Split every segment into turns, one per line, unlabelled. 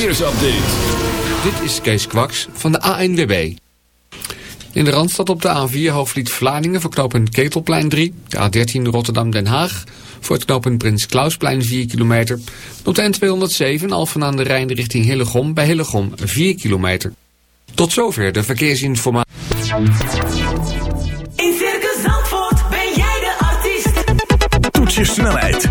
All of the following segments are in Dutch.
Verkeersupdate.
Dit is Kees Kwaks van de ANWB. In de Randstad op de A4 hoofdlied Vlaardingen voor knooppunt Ketelplein 3. De A13 Rotterdam-Den Haag voor het knooppunt Prins Klausplein 4 kilometer. Op de N207 Alphen aan de Rijn richting Hillegom bij Hillegom 4 kilometer. Tot zover de verkeersinformatie.
In Circus Zandvoort ben jij de artiest.
Toets je snelheid,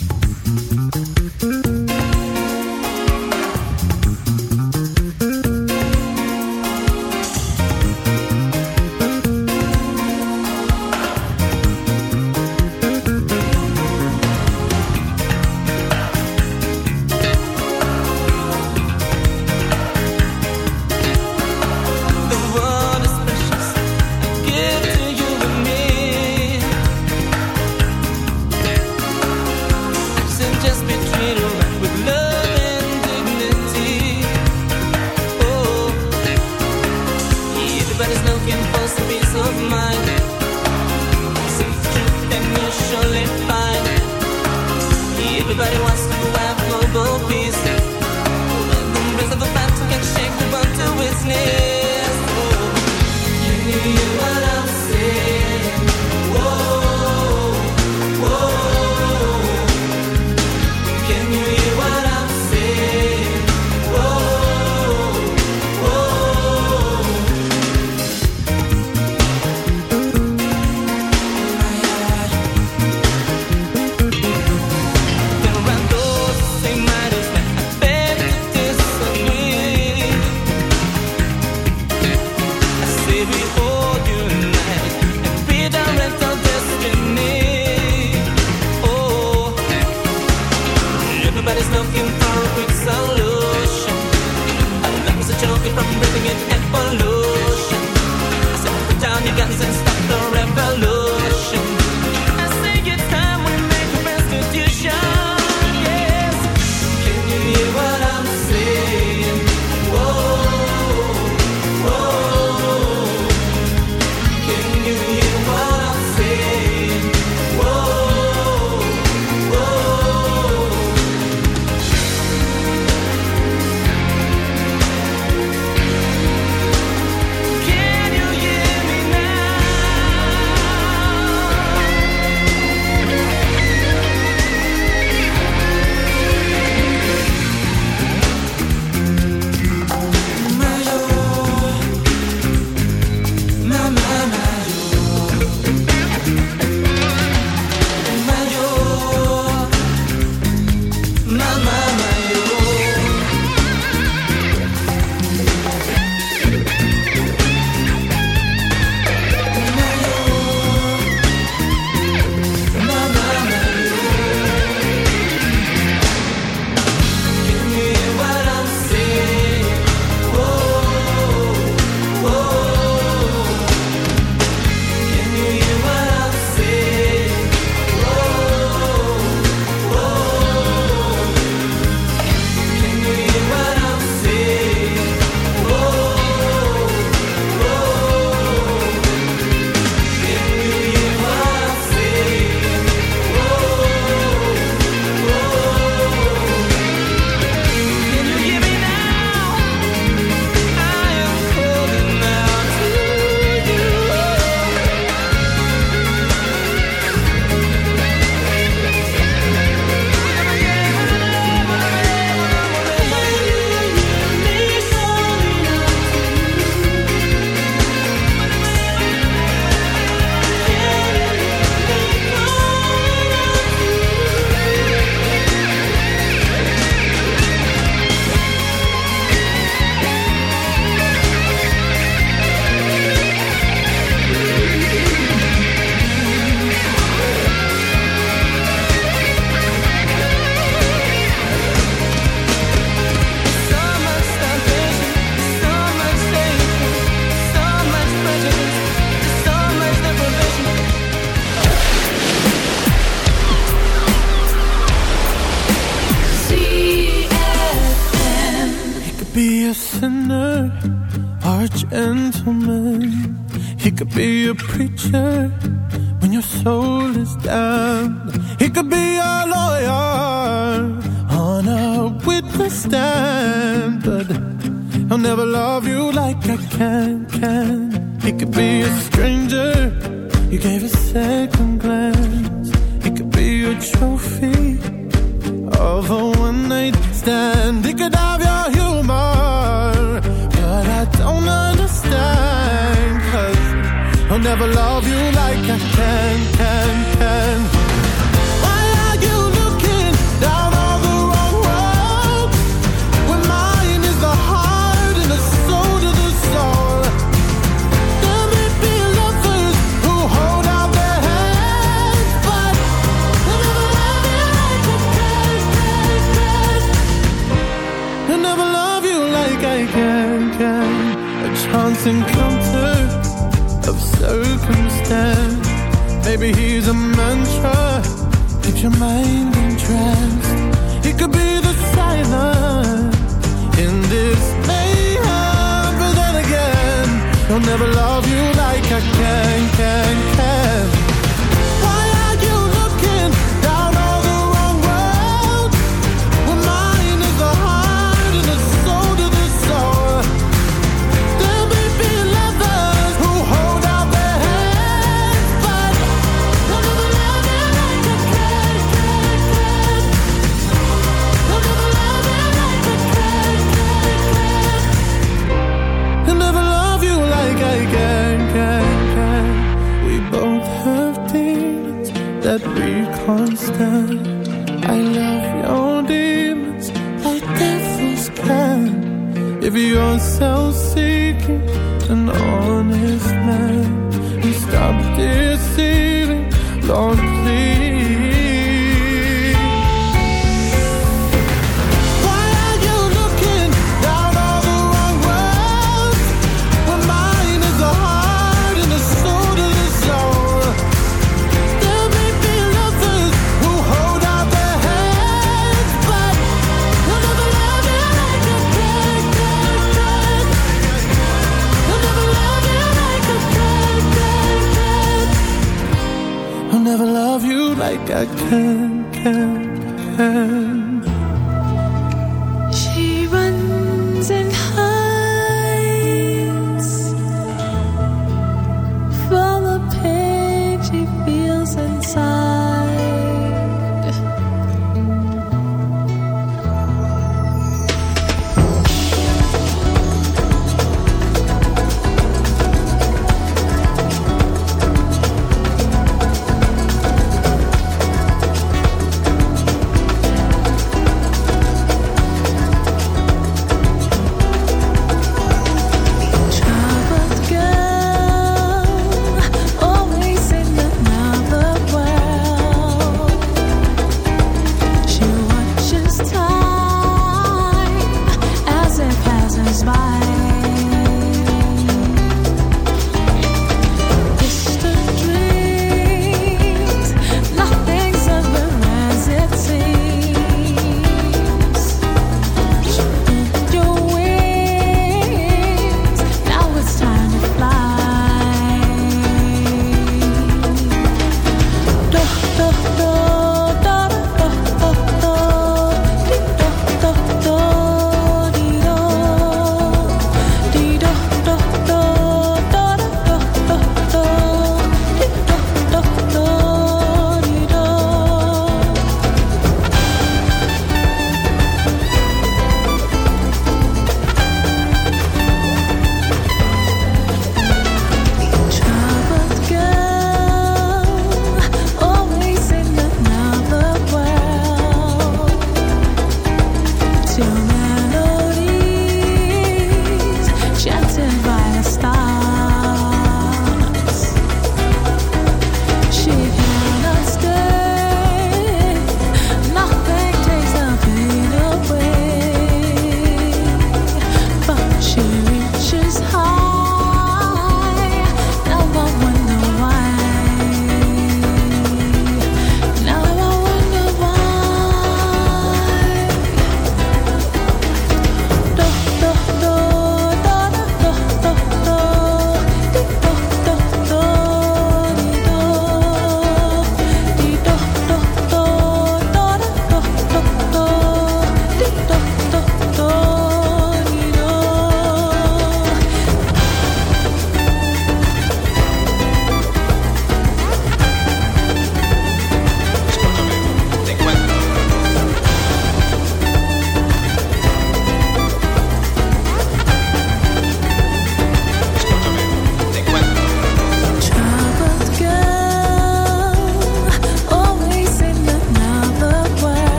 Can,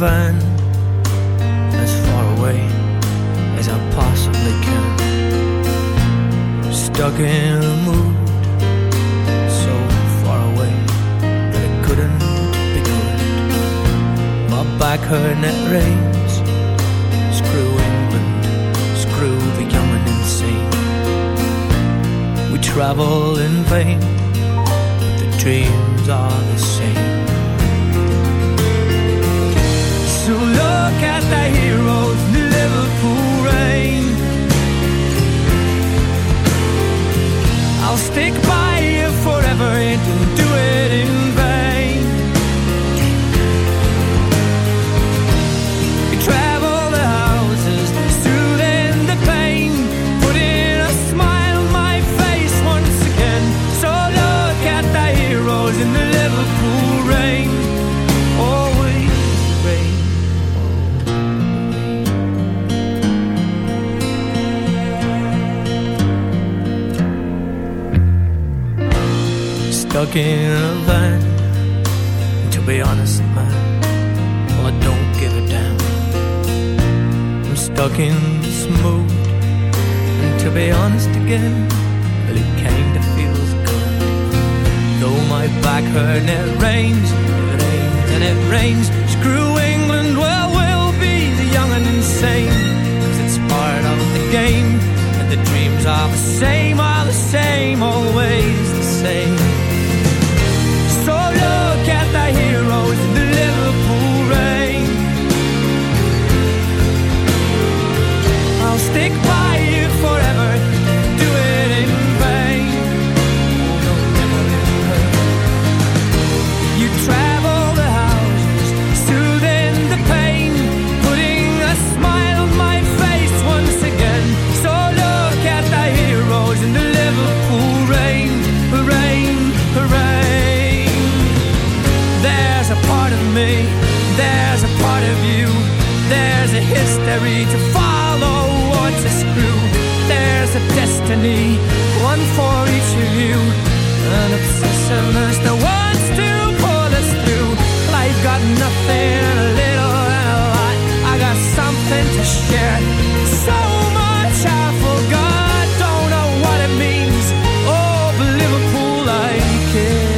heaven. are the
same promise that to pull us through. Life got nothing, a little and a lot. I got something to share. So much I forgot, don't know what it means. Oh, but Liverpool, I care.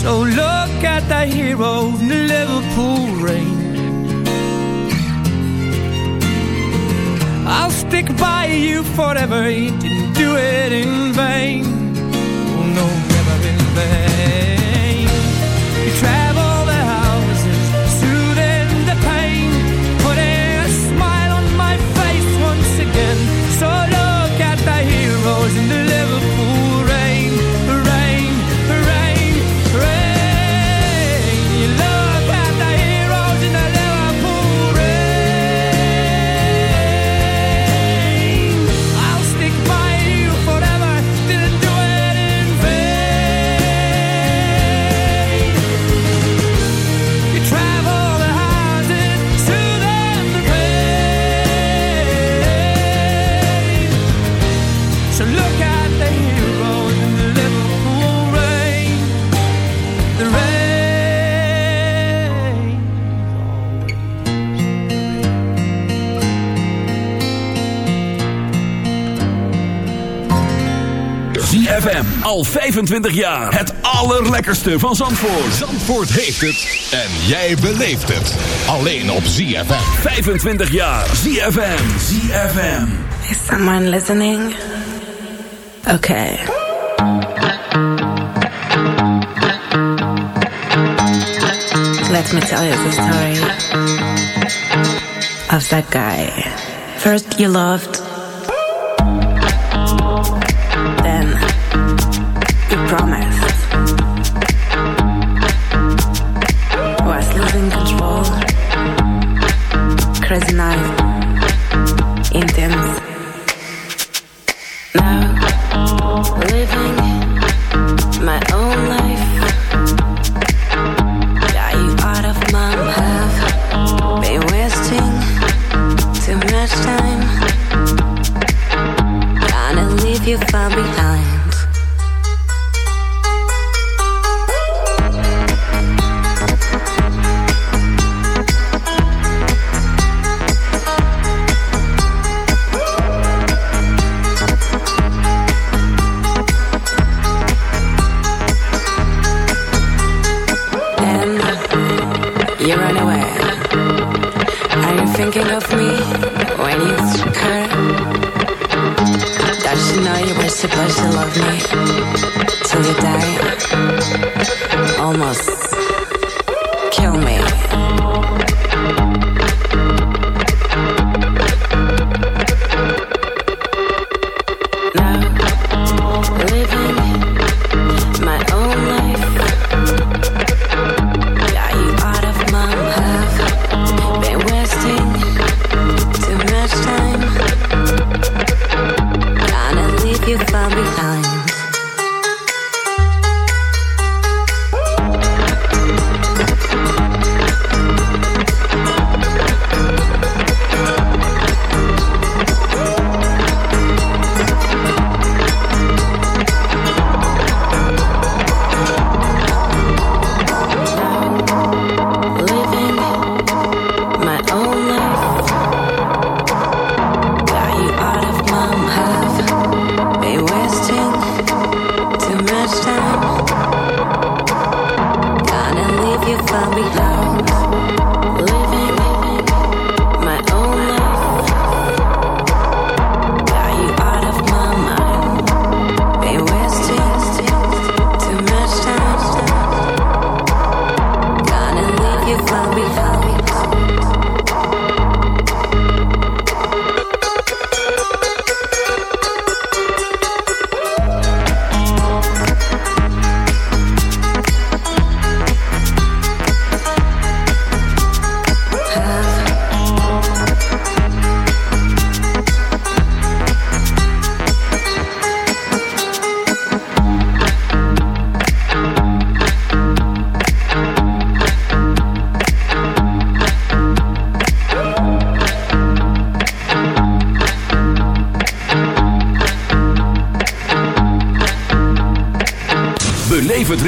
So look at the hero in the Liverpool rain. I'll stick by you forever do it in vain.
Al 25 jaar. Het allerlekkerste van Zandvoort.
Zandvoort heeft het. En jij beleeft het. Alleen op ZFM.
25 jaar. ZFM. ZFM.
Is someone listening? Oké. Okay. Let me tell you the story of that guy. First you loved... promise. thinking of me when you occur. Don't you know you were supposed to love me till you die? Almost kill me.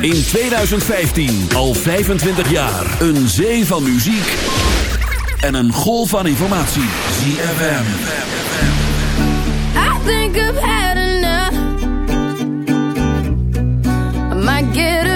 In
2015 al 25 jaar. Een zee van muziek en een golf van informatie. ZFM.
I think I've had enough. I might get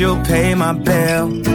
you'll pay my bill.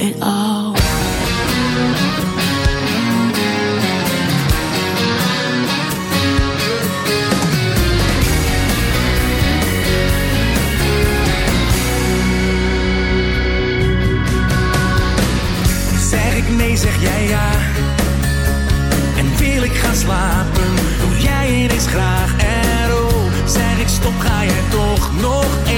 En. Zeg ik nee, zeg jij ja. En wil ik gaan slapen, doe jij ineens graag. erop. zeg ik stop,
ga jij toch nog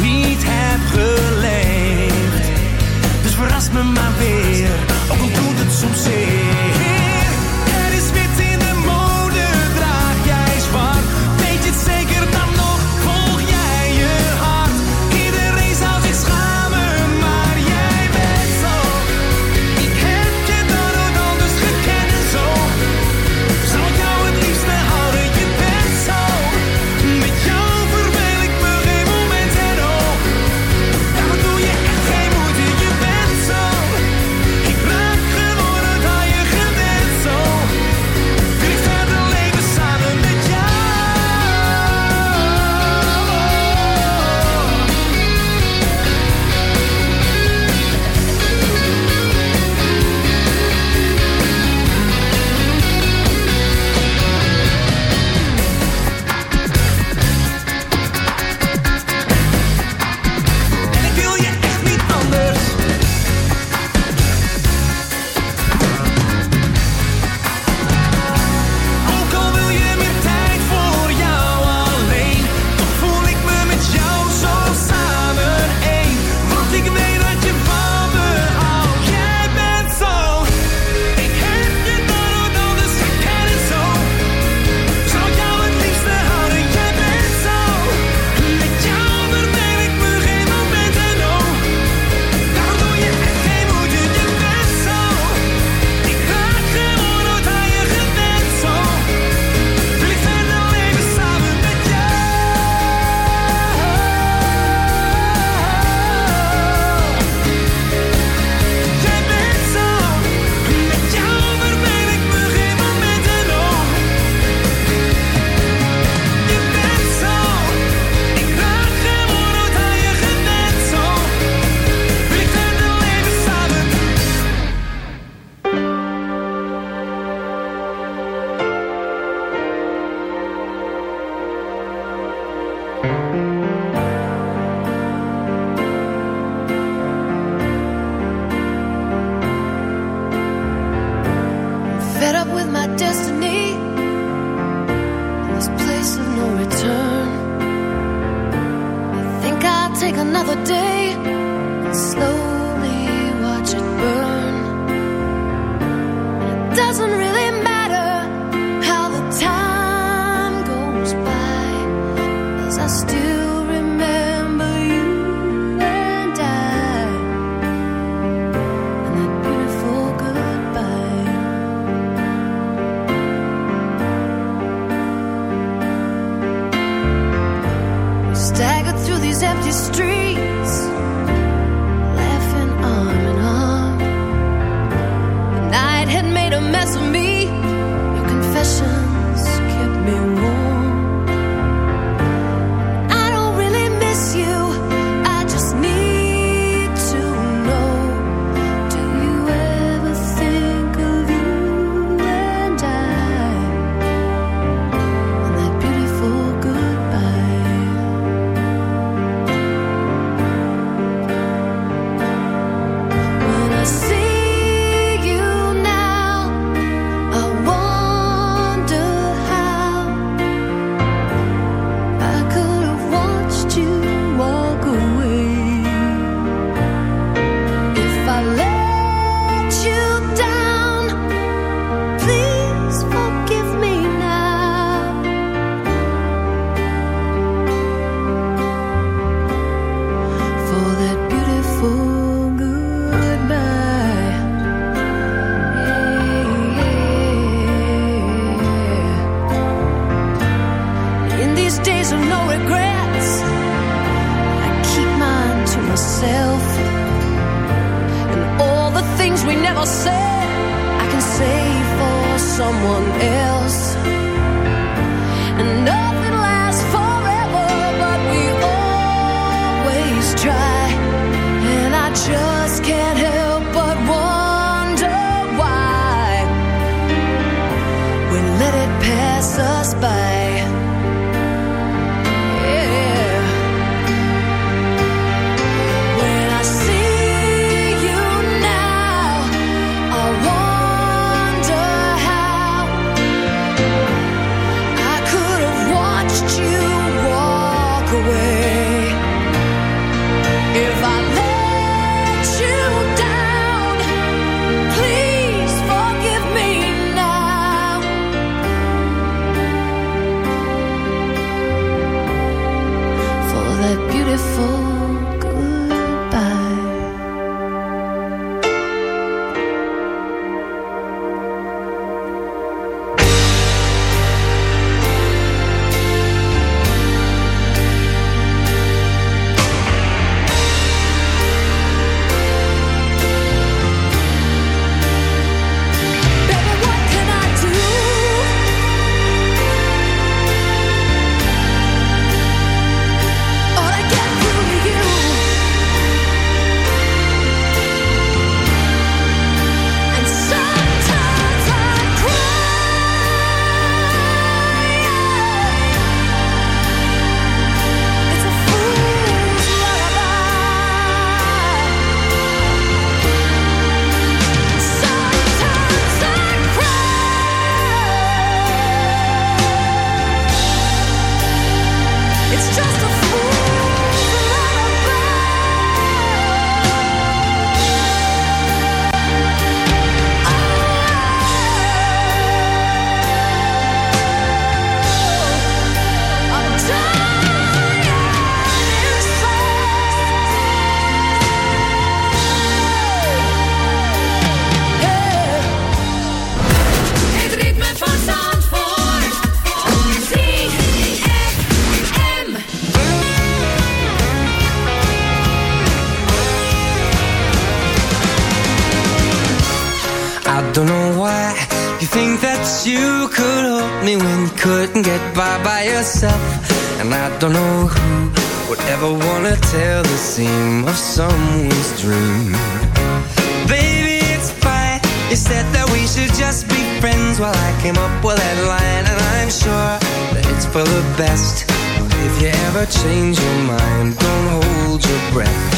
niet heb geleefd. Dus verrast me maar weer, ook al doet het soms zeer.
just destiny myself. And all the things we never said I can say for someone else. And nothing lasts forever but we always try. And I just can't help but wonder why. We let it pass us by.
best. If you ever change your mind, don't hold your breath